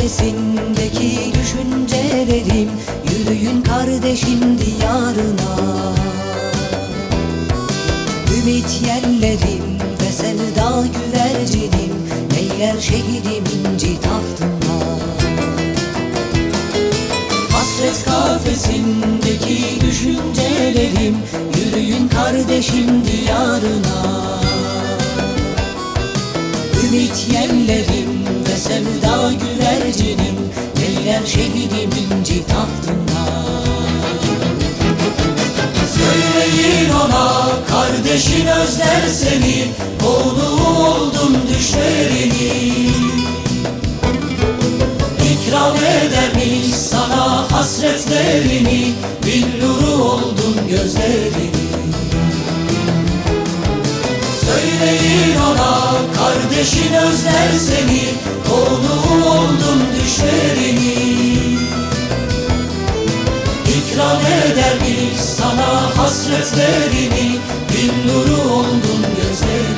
ötesindeki düşüncelerim Yürüyün kardeşim diyarına. Ümit yerlerim ve sevda güvercinim Neyler şehidim inci tahtımda Hasret kafesindeki düşüncelerim Yürüyün kardeşim diyarına. Ümit yerlerim güvercinim Neyler şehidim inci tahtında Söyleyin ona kardeşin özler seni Konu oldum düşlerini. İkram edermiş sana hasretlerini Billuru oldum gözlerini Söyleyin ona kardeşin özler seni Konu oldum düşlerini. İkram edermiş sana hasretlerini? Bin nuru oldum gözlerini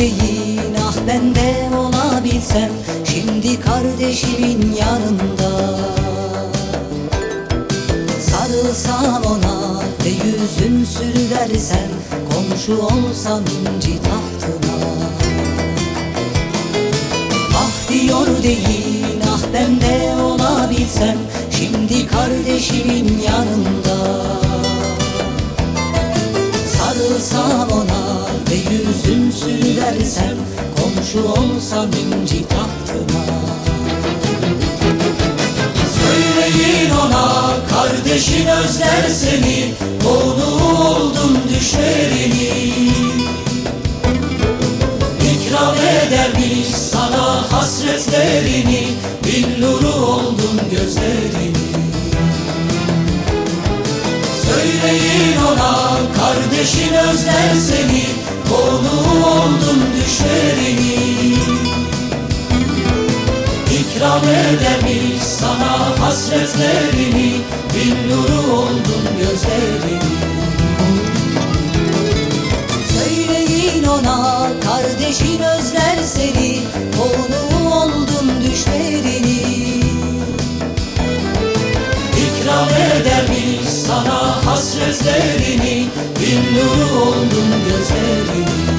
deyin ah ben de olabilsem Şimdi kardeşimin yanında. Sarılsam ona ve yüzüm sürüversem Komşu olsam inci tahtına. Ah diyor deyin ah ben de olabilsem Şimdi kardeşimin yanında. Sarılsam ona ve yüzüm sürüversem Komşu olsam inci tahtına. Söyleyin ona kardeşin özler seni Konu oldum düşlerini. İkram edermiş sana hasretlerini Billuru oldum gözlerini. Söyleyin ona kardeşin özler seni Konu oldum düşlerini İkram edermiş sana hasretlerini Bin nuru oldum gözlerini Söyleyin ona kardeşin özler seni. Konu oldum düşlerini İkram edermiş sana hasretlerini Bin nuru oldum gözlerini